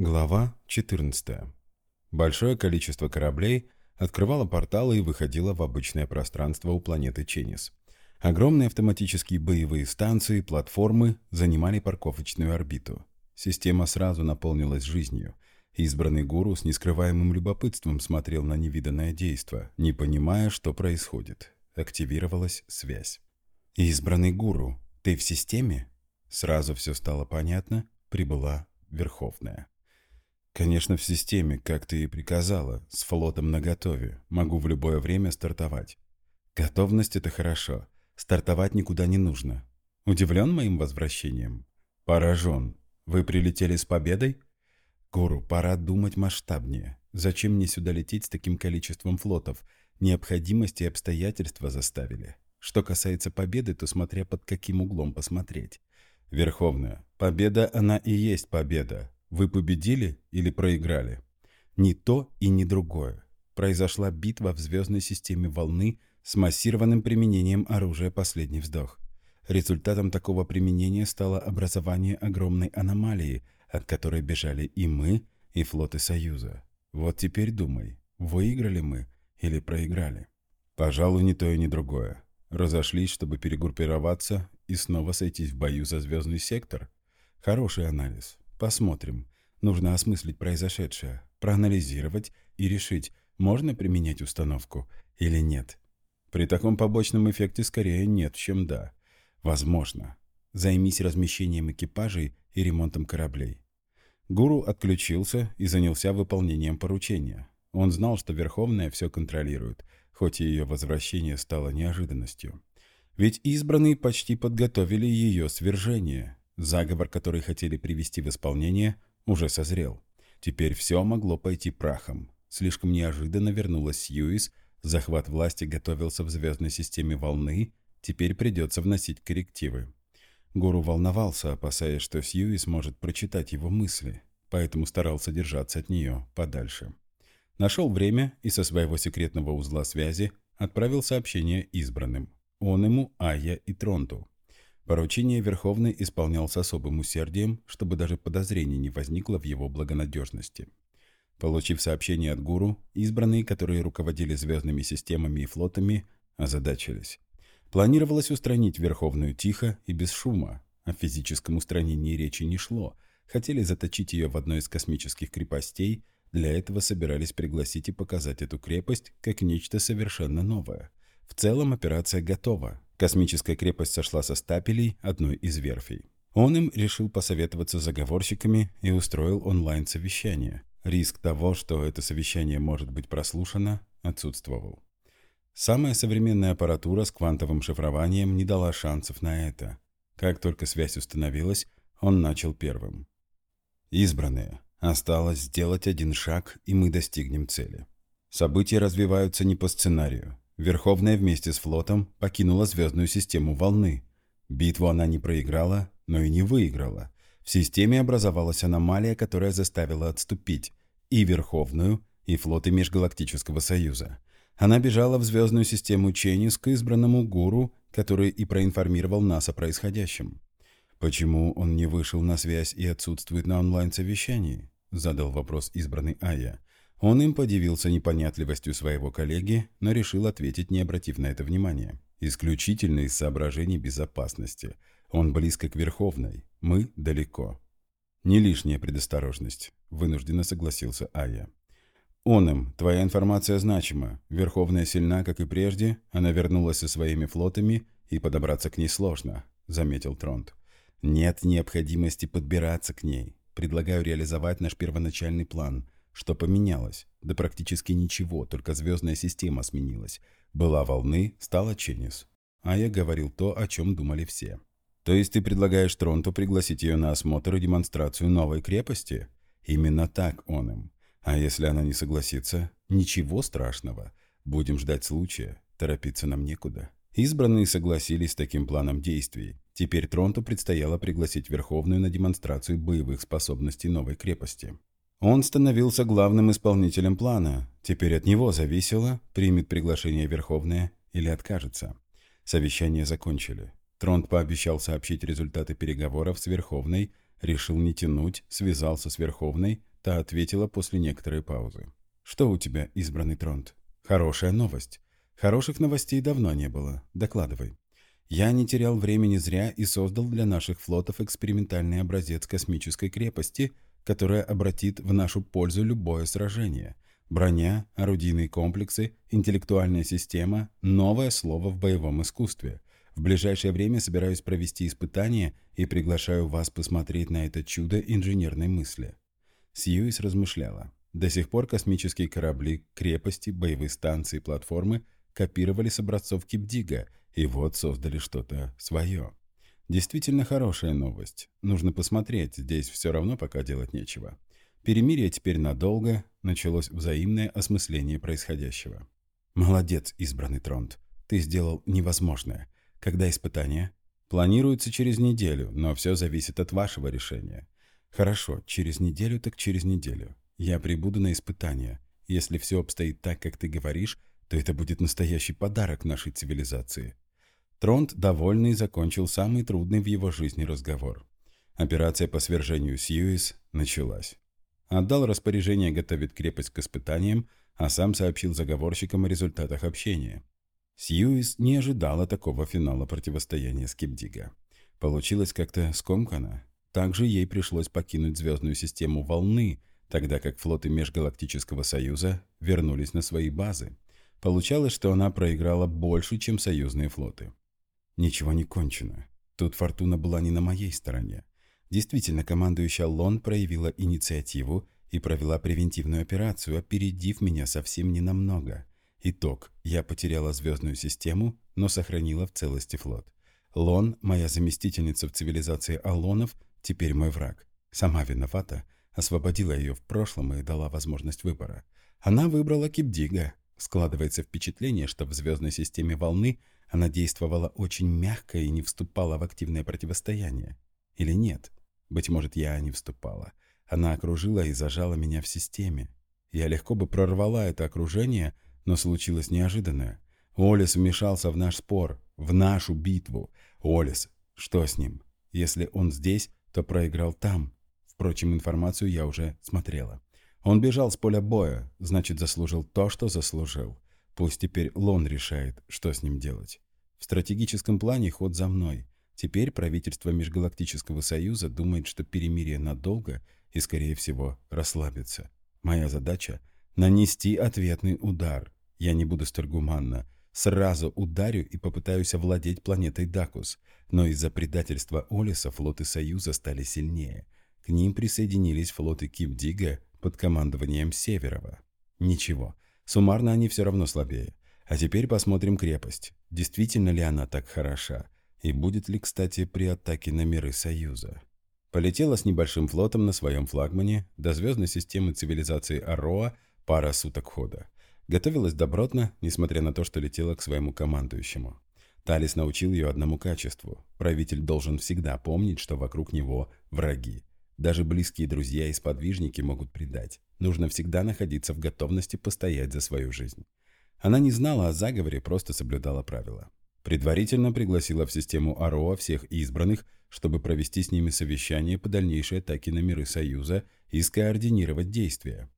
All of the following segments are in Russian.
Глава 14. Большое количество кораблей открывало порталы и выходило в обычное пространство у планеты Ченис. Огромные автоматические боевые станции, платформы занимали парковочную орбиту. Система сразу наполнилась жизнью. Избранный гуру с нескрываемым любопытством смотрел на невиданное действо, не понимая, что происходит. Активировалась связь. «Избранный гуру, ты в системе?» Сразу все стало понятно, прибыла Верховная. «Конечно, в системе, как ты и приказала, с флотом наготове. Могу в любое время стартовать». «Готовность — это хорошо. Стартовать никуда не нужно. Удивлен моим возвращением?» «Поражен. Вы прилетели с победой?» «Гуру, пора думать масштабнее. Зачем мне сюда лететь с таким количеством флотов? Необходимости и обстоятельства заставили. Что касается победы, то смотря под каким углом посмотреть. Верховная, победа она и есть победа. Вы победили или проиграли? Ни то и ни другое. Произошла битва в звездной системе волны с массированным применением оружия «Последний вздох». Результатом такого применения стало образование огромной аномалии, от которой бежали и мы, и флоты Союза. Вот теперь думай, выиграли мы или проиграли? Пожалуй, ни то и ни другое. Разошлись, чтобы перегруппироваться и снова сойтись в бою за звездный сектор? Хороший анализ. Посмотрим. Нужно осмыслить произошедшее, проанализировать и решить, можно применять установку или нет. При таком побочном эффекте скорее нет, чем да. Возможно. Займись размещением экипажей и ремонтом кораблей. Гуру отключился и занялся выполнением поручения. Он знал, что Верховная все контролирует, хоть и ее возвращение стало неожиданностью. Ведь избранные почти подготовили ее свержение, Заговор, который хотели привести в исполнение, уже созрел. Теперь все могло пойти прахом. Слишком неожиданно вернулась Сьюис, захват власти готовился в звездной системе волны, теперь придется вносить коррективы. Гуру волновался, опасаясь, что Сьюис может прочитать его мысли, поэтому старался держаться от нее подальше. Нашел время и со своего секретного узла связи отправил сообщение избранным. Он ему, Ая и Тронту. Поручение Верховный исполнял с особым усердием, чтобы даже подозрений не возникло в его благонадежности. Получив сообщение от гуру, избранные, которые руководили звездными системами и флотами, озадачились. Планировалось устранить Верховную тихо и без шума. О физическом устранении речи не шло. Хотели заточить ее в одной из космических крепостей, для этого собирались пригласить и показать эту крепость как нечто совершенно новое. В целом операция готова, Космическая крепость сошла со стапелей одной из верфей. Он им решил посоветоваться с заговорщиками и устроил онлайн-совещание. Риск того, что это совещание может быть прослушано, отсутствовал. Самая современная аппаратура с квантовым шифрованием не дала шансов на это. Как только связь установилась, он начал первым. «Избранные. Осталось сделать один шаг, и мы достигнем цели. События развиваются не по сценарию. Верховная вместе с флотом покинула звездную систему волны. Битву она не проиграла, но и не выиграла. В системе образовалась аномалия, которая заставила отступить и Верховную, и флоты Межгалактического Союза. Она бежала в звездную систему Ченнис к избранному гуру, который и проинформировал нас о происходящем. «Почему он не вышел на связь и отсутствует на онлайн-совещании?» – задал вопрос избранный Ая. Он им подивился непонятливостью своего коллеги, но решил ответить, не обратив на это внимания. Исключительно из соображений безопасности. Он близко к Верховной, мы далеко. Не лишняя предосторожность, вынужденно согласился Ая. «Он им, твоя информация значима. Верховная сильна, как и прежде, она вернулась со своими флотами, и подобраться к ней сложно», — заметил Тронт. «Нет необходимости подбираться к ней. Предлагаю реализовать наш первоначальный план — что поменялось? Да практически ничего, только звездная система сменилась. Была волны, стала Ченнис. А я говорил то, о чем думали все. То есть ты предлагаешь Тронту пригласить ее на осмотр и демонстрацию новой крепости? Именно так он им. А если она не согласится? Ничего страшного. Будем ждать случая. Торопиться нам некуда. Избранные согласились с таким планом действий. Теперь Тронту предстояло пригласить Верховную на демонстрацию боевых способностей новой крепости. Он становился главным исполнителем плана. Теперь от него зависело, примет приглашение Верховное или откажется. Совещание закончили. Тронт пообещал сообщить результаты переговоров с Верховной, Решил не тянуть, связался с Верховной, та ответила после некоторой паузы. «Что у тебя, избранный Тронт?» «Хорошая новость. Хороших новостей давно не было. Докладывай». Я не терял времени зря и создал для наших флотов экспериментальный образец космической крепости, которая обратит в нашу пользу любое сражение. Броня, орудийные комплексы, интеллектуальная система – новое слово в боевом искусстве. В ближайшее время собираюсь провести испытания и приглашаю вас посмотреть на это чудо инженерной мысли. Сьюис размышляла. До сих пор космические корабли, крепости, боевые станции, платформы копировали с образцов Кипдига – и вот создали что-то свое. Действительно хорошая новость. Нужно посмотреть, здесь все равно пока делать нечего. Перемирие теперь надолго, началось взаимное осмысление происходящего. Молодец, избранный Тронт. Ты сделал невозможное. Когда испытание? Планируется через неделю, но все зависит от вашего решения. Хорошо, через неделю так через неделю. Я прибуду на испытание. Если все обстоит так, как ты говоришь, то это будет настоящий подарок нашей цивилизации. Тронт, довольный, закончил самый трудный в его жизни разговор. Операция по свержению Сьюис началась. Отдал распоряжение готовить крепость к испытаниям, а сам сообщил заговорщикам о результатах общения. Сьюис не ожидала такого финала противостояния с Кипдига. Получилось как-то скомканно. Также ей пришлось покинуть звездную систему «Волны», тогда как флоты Межгалактического Союза вернулись на свои базы. Получалось, что она проиграла больше, чем союзные флоты. Ничего не кончено. Тут фортуна была не на моей стороне. Действительно, командующая Лон проявила инициативу и провела превентивную операцию, опередив меня совсем ненамного. Итог. Я потеряла звездную систему, но сохранила в целости флот. Лон, моя заместительница в цивилизации Алонов, теперь мой враг. Сама виновата. Освободила ее в прошлом и дала возможность выбора. Она выбрала Кипдига. Складывается впечатление, что в звездной системе волны – она действовала очень мягко и не вступала в активное противостояние. Или нет? Быть может, я не вступала. Она окружила и зажала меня в системе. Я легко бы прорвала это окружение, но случилось неожиданное. Олис вмешался в наш спор, в нашу битву. Олис, что с ним? Если он здесь, то проиграл там. Впрочем, информацию я уже смотрела. Он бежал с поля боя, значит, заслужил то, что заслужил. Пусть теперь Лон решает, что с ним делать. В стратегическом плане ход за мной. Теперь правительство Межгалактического Союза думает, что перемирие надолго и, скорее всего, расслабится. Моя задача — нанести ответный удар. Я не буду столь гуманно. Сразу ударю и попытаюсь овладеть планетой Дакус. Но из-за предательства Олиса флоты Союза стали сильнее. К ним присоединились флоты Кипдига под командованием Северова. Ничего. Суммарно они все равно слабее. А теперь посмотрим крепость. Действительно ли она так хороша? И будет ли, кстати, при атаке на миры Союза? Полетела с небольшим флотом на своем флагмане до звездной системы цивилизации Ароа пара суток хода. Готовилась добротно, несмотря на то, что летела к своему командующему. Талис научил ее одному качеству. Правитель должен всегда помнить, что вокруг него враги. Даже близкие друзья и сподвижники могут предать. Нужно всегда находиться в готовности постоять за свою жизнь. Она не знала о заговоре, просто соблюдала правила. Предварительно пригласила в систему АРОА всех избранных, чтобы провести с ними совещание по дальнейшей атаке на миры Союза и скоординировать действия.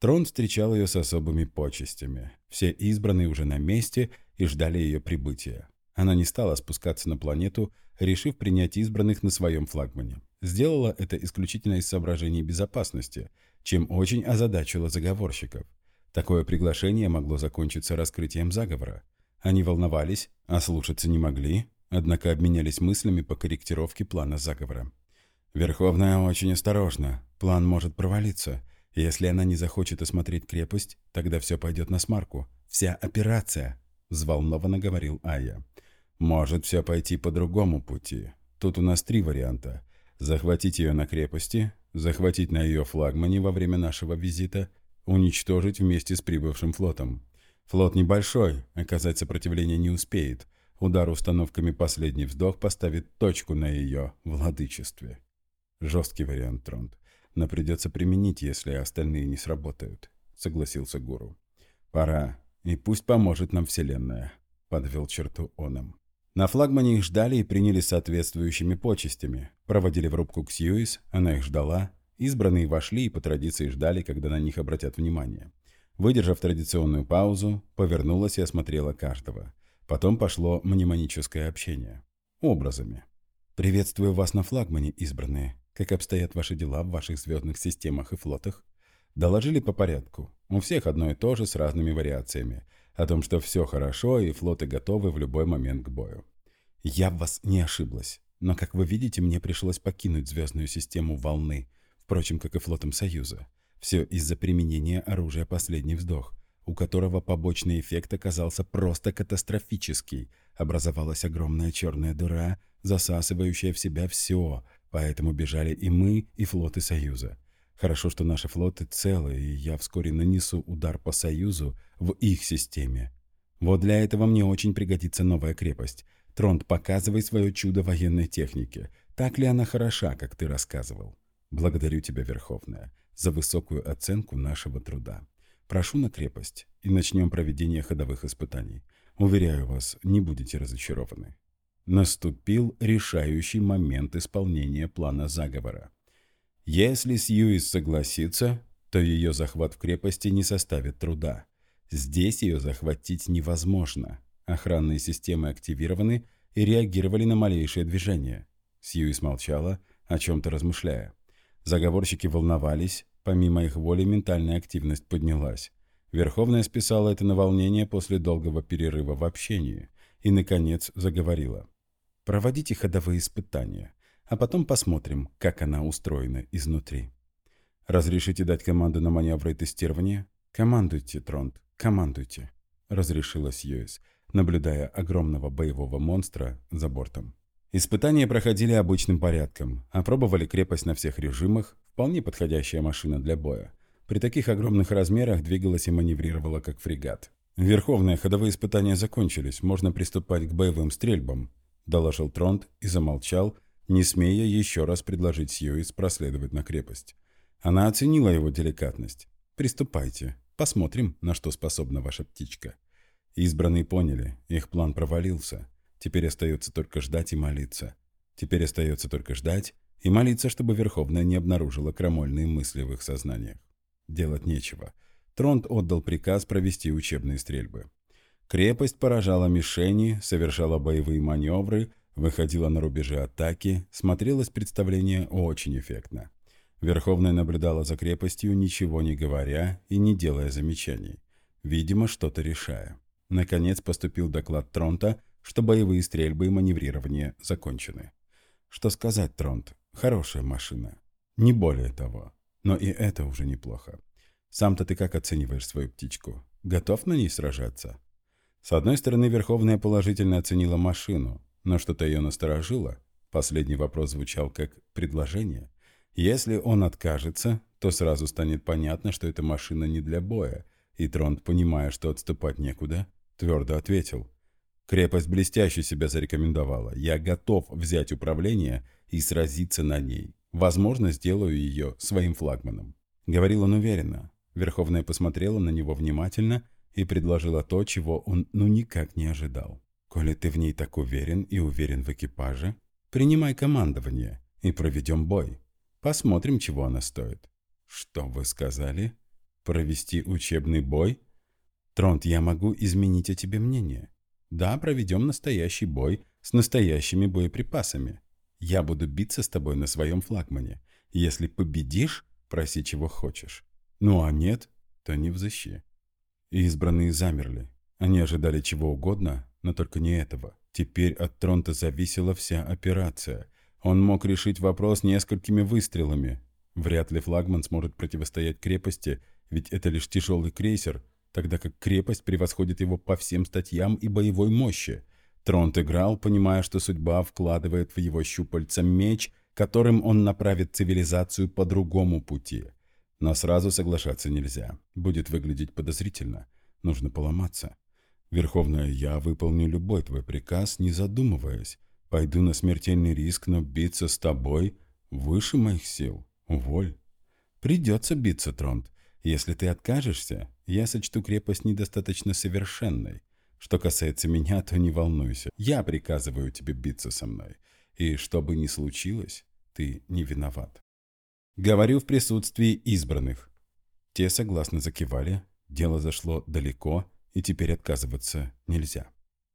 Трон встречал ее с особыми почестями. Все избранные уже на месте и ждали ее прибытия. Она не стала спускаться на планету, решив принять избранных на своем флагмане. Сделала это исключительно из соображений безопасности, чем очень озадачила заговорщиков. Такое приглашение могло закончиться раскрытием заговора. Они волновались, а слушаться не могли, однако обменялись мыслями по корректировке плана заговора. Верховная очень осторожна, план может провалиться. Если она не захочет осмотреть крепость, тогда все пойдет на смарку. Вся операция, взволнованно говорил Ая. Может все пойти по другому пути. Тут у нас три варианта захватить ее на крепости, захватить на ее флагмане во время нашего визита, уничтожить вместе с прибывшим флотом. Флот небольшой, оказать сопротивление не успеет. Удар установками «Последний вздох» поставит точку на ее владычестве. Жесткий вариант, Тронт. Но придется применить, если остальные не сработают, согласился гуру. Пора. И пусть поможет нам Вселенная, подвел черту оном. На флагмане их ждали и приняли соответствующими почестями. Проводили в рубку к Сьюис, она их ждала. Избранные вошли и по традиции ждали, когда на них обратят внимание. Выдержав традиционную паузу, повернулась и осмотрела каждого. Потом пошло мнемоническое общение. Образами. «Приветствую вас на флагмане, избранные. Как обстоят ваши дела в ваших звездных системах и флотах?» Доложили по порядку. У всех одно и то же с разными вариациями о том, что все хорошо и флоты готовы в любой момент к бою. Я в вас не ошиблась, но, как вы видите, мне пришлось покинуть звездную систему волны, впрочем, как и флотом Союза. Все из-за применения оружия «Последний вздох», у которого побочный эффект оказался просто катастрофический. Образовалась огромная черная дыра, засасывающая в себя все, поэтому бежали и мы, и флоты Союза. Хорошо, что наши флоты целы, и я вскоре нанесу удар по Союзу в их системе. Вот для этого мне очень пригодится новая крепость. Тронт, показывай свое чудо военной техники. Так ли она хороша, как ты рассказывал? Благодарю тебя, Верховная, за высокую оценку нашего труда. Прошу на крепость, и начнем проведение ходовых испытаний. Уверяю вас, не будете разочарованы. Наступил решающий момент исполнения плана заговора. Если Сьюис согласится, то ее захват в крепости не составит труда. Здесь ее захватить невозможно. Охранные системы активированы и реагировали на малейшее движение. Сьюис молчала, о чем-то размышляя. Заговорщики волновались, помимо их воли ментальная активность поднялась. Верховная списала это на волнение после долгого перерыва в общении и, наконец, заговорила. «Проводите ходовые испытания а потом посмотрим, как она устроена изнутри. «Разрешите дать команду на маневры и тестирование?» «Командуйте, Тронт, командуйте», — разрешила Сьюис, наблюдая огромного боевого монстра за бортом. Испытания проходили обычным порядком, опробовали крепость на всех режимах, вполне подходящая машина для боя. При таких огромных размерах двигалась и маневрировала как фрегат. «Верховные ходовые испытания закончились, можно приступать к боевым стрельбам», — доложил Тронт и замолчал, не смея еще раз предложить Сьюис проследовать на крепость. Она оценила его деликатность. «Приступайте. Посмотрим, на что способна ваша птичка». Избранные поняли, их план провалился. Теперь остается только ждать и молиться. Теперь остается только ждать и молиться, чтобы Верховная не обнаружила крамольные мысли в их сознаниях. Делать нечего. Тронт отдал приказ провести учебные стрельбы. Крепость поражала мишени, совершала боевые маневры – выходила на рубежи атаки, смотрелось представление очень эффектно. Верховная наблюдала за крепостью, ничего не говоря и не делая замечаний. Видимо, что-то решая. Наконец поступил доклад Тронта, что боевые стрельбы и маневрирование закончены. Что сказать, Тронт? Хорошая машина. Не более того. Но и это уже неплохо. Сам-то ты как оцениваешь свою птичку? Готов на ней сражаться? С одной стороны, Верховная положительно оценила машину, но что-то ее насторожило. Последний вопрос звучал как предложение. Если он откажется, то сразу станет понятно, что эта машина не для боя, и Тронт, понимая, что отступать некуда, твердо ответил. «Крепость блестяще себя зарекомендовала. Я готов взять управление и сразиться на ней. Возможно, сделаю ее своим флагманом». Говорил он уверенно. Верховная посмотрела на него внимательно и предложила то, чего он ну никак не ожидал. Коли ты в ней так уверен и уверен в экипаже, принимай командование и проведем бой. Посмотрим, чего она стоит. Что вы сказали? Провести учебный бой? Тронт, я могу изменить о тебе мнение. Да, проведем настоящий бой с настоящими боеприпасами. Я буду биться с тобой на своем флагмане. Если победишь, проси чего хочешь. Ну а нет, то не взыщи. Избранные замерли. Они ожидали чего угодно, но только не этого. Теперь от Тронта зависела вся операция. Он мог решить вопрос несколькими выстрелами. Вряд ли флагман сможет противостоять крепости, ведь это лишь тяжелый крейсер, тогда как крепость превосходит его по всем статьям и боевой мощи. Тронт играл, понимая, что судьба вкладывает в его щупальца меч, которым он направит цивилизацию по другому пути. Но сразу соглашаться нельзя. Будет выглядеть подозрительно. Нужно поломаться. Верховная, я выполню любой твой приказ, не задумываясь. Пойду на смертельный риск, но биться с тобой выше моих сил. Уволь. Придется биться, Тронт. Если ты откажешься, я сочту крепость недостаточно совершенной. Что касается меня, то не волнуйся. Я приказываю тебе биться со мной. И что бы ни случилось, ты не виноват. Говорю в присутствии избранных. Те согласно закивали. Дело зашло далеко, и теперь отказываться нельзя.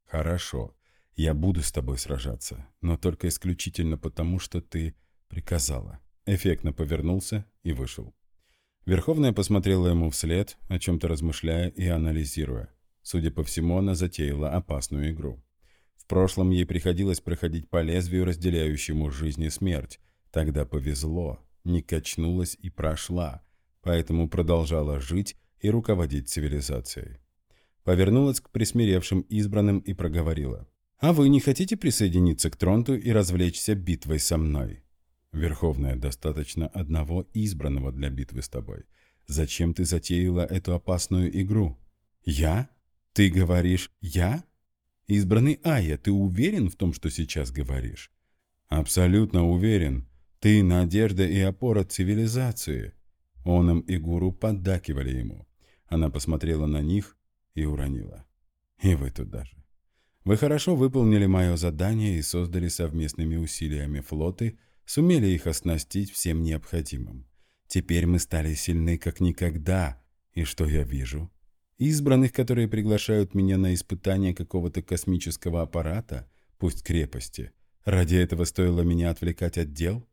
Хорошо. Я буду с тобой сражаться, но только исключительно потому, что ты приказала. Эффектно повернулся и вышел. Верховная посмотрела ему вслед, о чем-то размышляя и анализируя. Судя по всему, она затеяла опасную игру. В прошлом ей приходилось проходить по лезвию, разделяющему жизнь и смерть. Тогда повезло, не качнулась и прошла, поэтому продолжала жить и руководить цивилизацией. Повернулась к присмиревшим избранным и проговорила. «А вы не хотите присоединиться к Тронту и развлечься битвой со мной?» «Верховная, достаточно одного избранного для битвы с тобой. Зачем ты затеяла эту опасную игру?» «Я? «Ты говоришь «я»?» «Избранный Ая, ты уверен в том, что сейчас говоришь?» «Абсолютно уверен. Ты – надежда и опора цивилизации». Оном и Гуру поддакивали ему. Она посмотрела на них и уронила. «И вы туда же. Вы хорошо выполнили мое задание и создали совместными усилиями флоты, сумели их оснастить всем необходимым. Теперь мы стали сильны как никогда, и что я вижу?» Избранных, которые приглашают меня на испытание какого-то космического аппарата, пусть крепости. Ради этого стоило меня отвлекать от дел?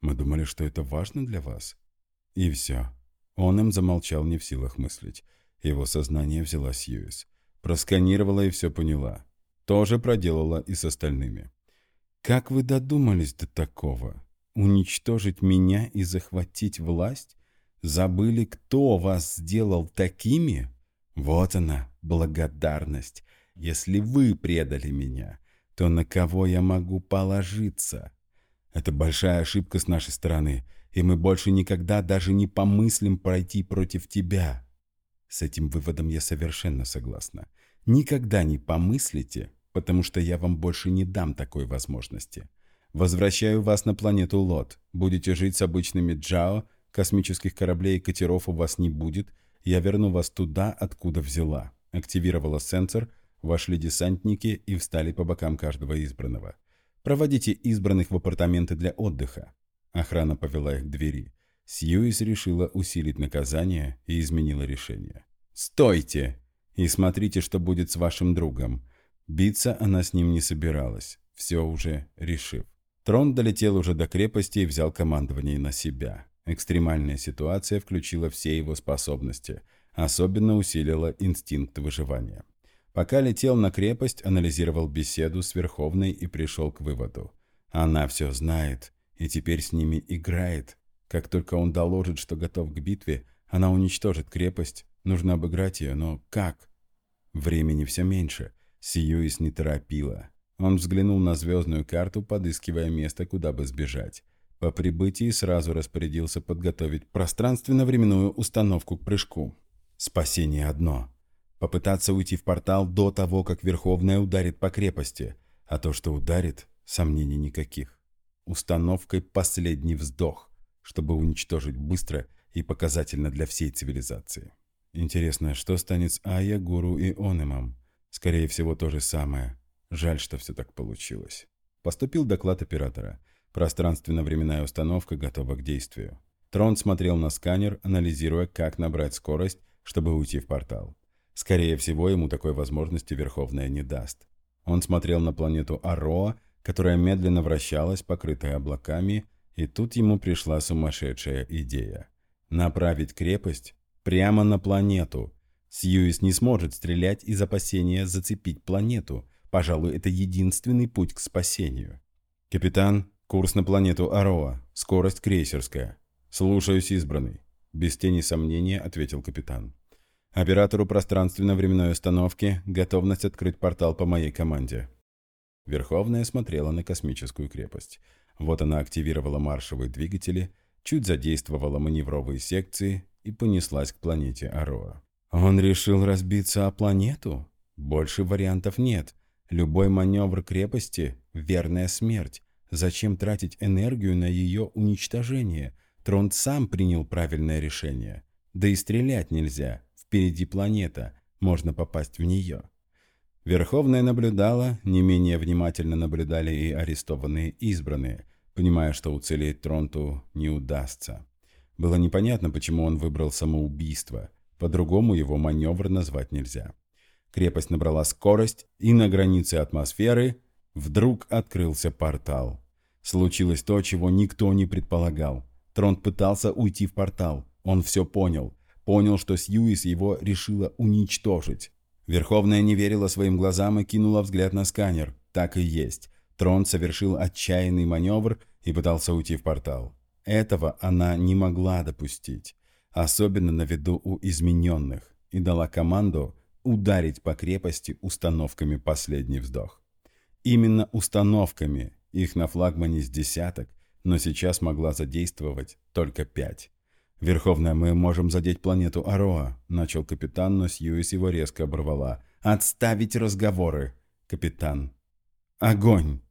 Мы думали, что это важно для вас. И все. Он им замолчал не в силах мыслить. Его сознание взяла Сьюис. Просканировала и все поняла. Тоже проделала и с остальными. «Как вы додумались до такого? Уничтожить меня и захватить власть? Забыли, кто вас сделал такими?» Вот она, благодарность. Если вы предали меня, то на кого я могу положиться? Это большая ошибка с нашей стороны, и мы больше никогда даже не помыслим пройти против тебя. С этим выводом я совершенно согласна. Никогда не помыслите, потому что я вам больше не дам такой возможности. Возвращаю вас на планету Лот. Будете жить с обычными Джао, космических кораблей и катеров у вас не будет, я верну вас туда, откуда взяла. Активировала сенсор, вошли десантники и встали по бокам каждого избранного. Проводите избранных в апартаменты для отдыха. Охрана повела их к двери. Сьюис решила усилить наказание и изменила решение. «Стойте! И смотрите, что будет с вашим другом». Биться она с ним не собиралась, все уже решив. Трон долетел уже до крепости и взял командование на себя. Экстремальная ситуация включила все его способности, особенно усилила инстинкт выживания. Пока летел на крепость, анализировал беседу с Верховной и пришел к выводу. Она все знает и теперь с ними играет. Как только он доложит, что готов к битве, она уничтожит крепость. Нужно обыграть ее, но как? Времени все меньше. Сьюис не торопила. Он взглянул на звездную карту, подыскивая место, куда бы сбежать. По прибытии сразу распорядился подготовить пространственно-временную установку к прыжку. Спасение одно. Попытаться уйти в портал до того, как Верховная ударит по крепости. А то, что ударит, сомнений никаких. Установкой последний вздох, чтобы уничтожить быстро и показательно для всей цивилизации. Интересно, что станет с Ая, Гуру и Онемом? Скорее всего, то же самое. Жаль, что все так получилось. Поступил доклад оператора – Пространственно-временная установка готова к действию. Трон смотрел на сканер, анализируя, как набрать скорость, чтобы уйти в портал. Скорее всего, ему такой возможности Верховная не даст. Он смотрел на планету Ароа, которая медленно вращалась, покрытая облаками, и тут ему пришла сумасшедшая идея. Направить крепость прямо на планету. Сьюис не сможет стрелять из опасения зацепить планету. Пожалуй, это единственный путь к спасению. «Капитан, Курс на планету Ароа. Скорость крейсерская. Слушаюсь, избранный. Без тени сомнения ответил капитан. Оператору пространственно-временной установки готовность открыть портал по моей команде. Верховная смотрела на космическую крепость. Вот она активировала маршевые двигатели, чуть задействовала маневровые секции и понеслась к планете Ароа. Он решил разбиться о планету? Больше вариантов нет. Любой маневр крепости – верная смерть. Зачем тратить энергию на ее уничтожение? Тронт сам принял правильное решение. Да и стрелять нельзя. Впереди планета. Можно попасть в нее. Верховная наблюдала, не менее внимательно наблюдали и арестованные избранные, понимая, что уцелеть Тронту не удастся. Было непонятно, почему он выбрал самоубийство. По-другому его маневр назвать нельзя. Крепость набрала скорость, и на границе атмосферы вдруг открылся портал. Случилось то, чего никто не предполагал. Тронт пытался уйти в портал. Он все понял. Понял, что Сьюис его решила уничтожить. Верховная не верила своим глазам и кинула взгляд на сканер. Так и есть. Трон совершил отчаянный маневр и пытался уйти в портал. Этого она не могла допустить, особенно на виду у измененных, и дала команду ударить по крепости установками «Последний вздох». Именно установками, их на флагмане с десяток, но сейчас могла задействовать только пять. «Верховная, мы можем задеть планету Ароа», — начал капитан, но Сьюис его резко оборвала. «Отставить разговоры, капитан!» «Огонь!»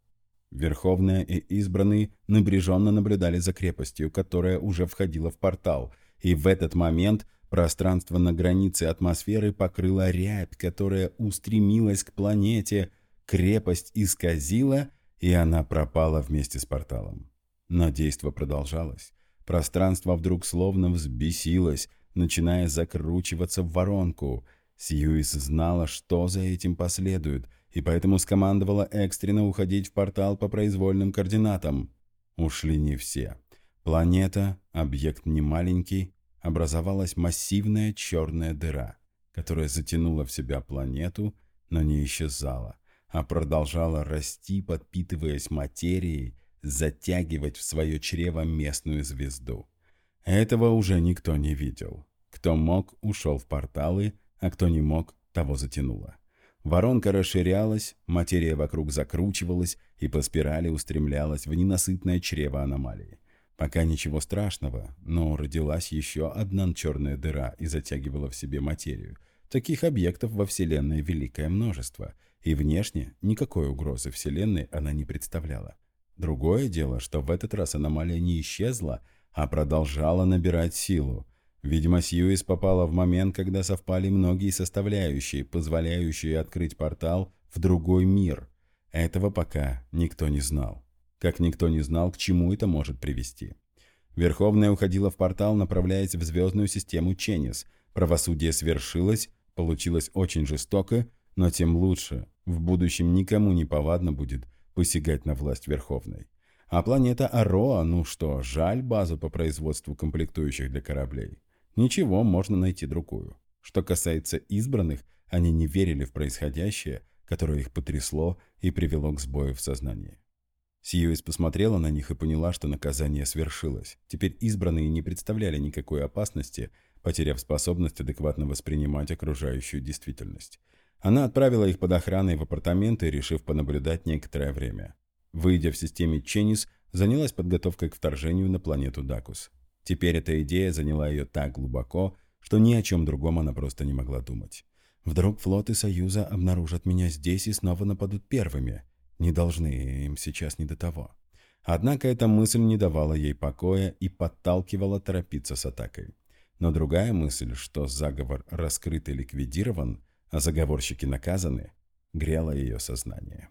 Верховная и избранные напряженно наблюдали за крепостью, которая уже входила в портал, и в этот момент пространство на границе атмосферы покрыла рябь, которая устремилась к планете, крепость исказила, и она пропала вместе с порталом. Но действо продолжалось. Пространство вдруг словно взбесилось, начиная закручиваться в воронку. Сьюис знала, что за этим последует, и поэтому скомандовала экстренно уходить в портал по произвольным координатам. Ушли не все. Планета, объект немаленький, образовалась массивная черная дыра, которая затянула в себя планету, но не исчезала, а продолжала расти, подпитываясь материей, затягивать в свое чрево местную звезду. Этого уже никто не видел. Кто мог, ушел в порталы, а кто не мог, того затянуло. Воронка расширялась, материя вокруг закручивалась и по спирали устремлялась в ненасытное чрево аномалии. Пока ничего страшного, но родилась еще одна черная дыра и затягивала в себе материю. Таких объектов во Вселенной великое множество, и внешне никакой угрозы Вселенной она не представляла. Другое дело, что в этот раз аномалия не исчезла, а продолжала набирать силу. Видимо, Сьюис попала в момент, когда совпали многие составляющие, позволяющие открыть портал в другой мир. Этого пока никто не знал. Как никто не знал, к чему это может привести. Верховная уходила в портал, направляясь в звездную систему Ченнис. Правосудие свершилось, получилось очень жестоко, но тем лучше. В будущем никому не повадно будет – посягать на власть Верховной. А планета Ароа, ну что, жаль базу по производству комплектующих для кораблей. Ничего, можно найти другую. Что касается избранных, они не верили в происходящее, которое их потрясло и привело к сбою в сознании. Сьюис посмотрела на них и поняла, что наказание свершилось. Теперь избранные не представляли никакой опасности, потеряв способность адекватно воспринимать окружающую действительность. Она отправила их под охраной в апартаменты, решив понаблюдать некоторое время. Выйдя в системе Ченнис, занялась подготовкой к вторжению на планету Дакус. Теперь эта идея заняла ее так глубоко, что ни о чем другом она просто не могла думать. Вдруг флоты Союза обнаружат меня здесь и снова нападут первыми. Не должны, им сейчас не до того. Однако эта мысль не давала ей покоя и подталкивала торопиться с атакой. Но другая мысль, что заговор раскрыт и ликвидирован, а заговорщики наказаны, грело ее сознание.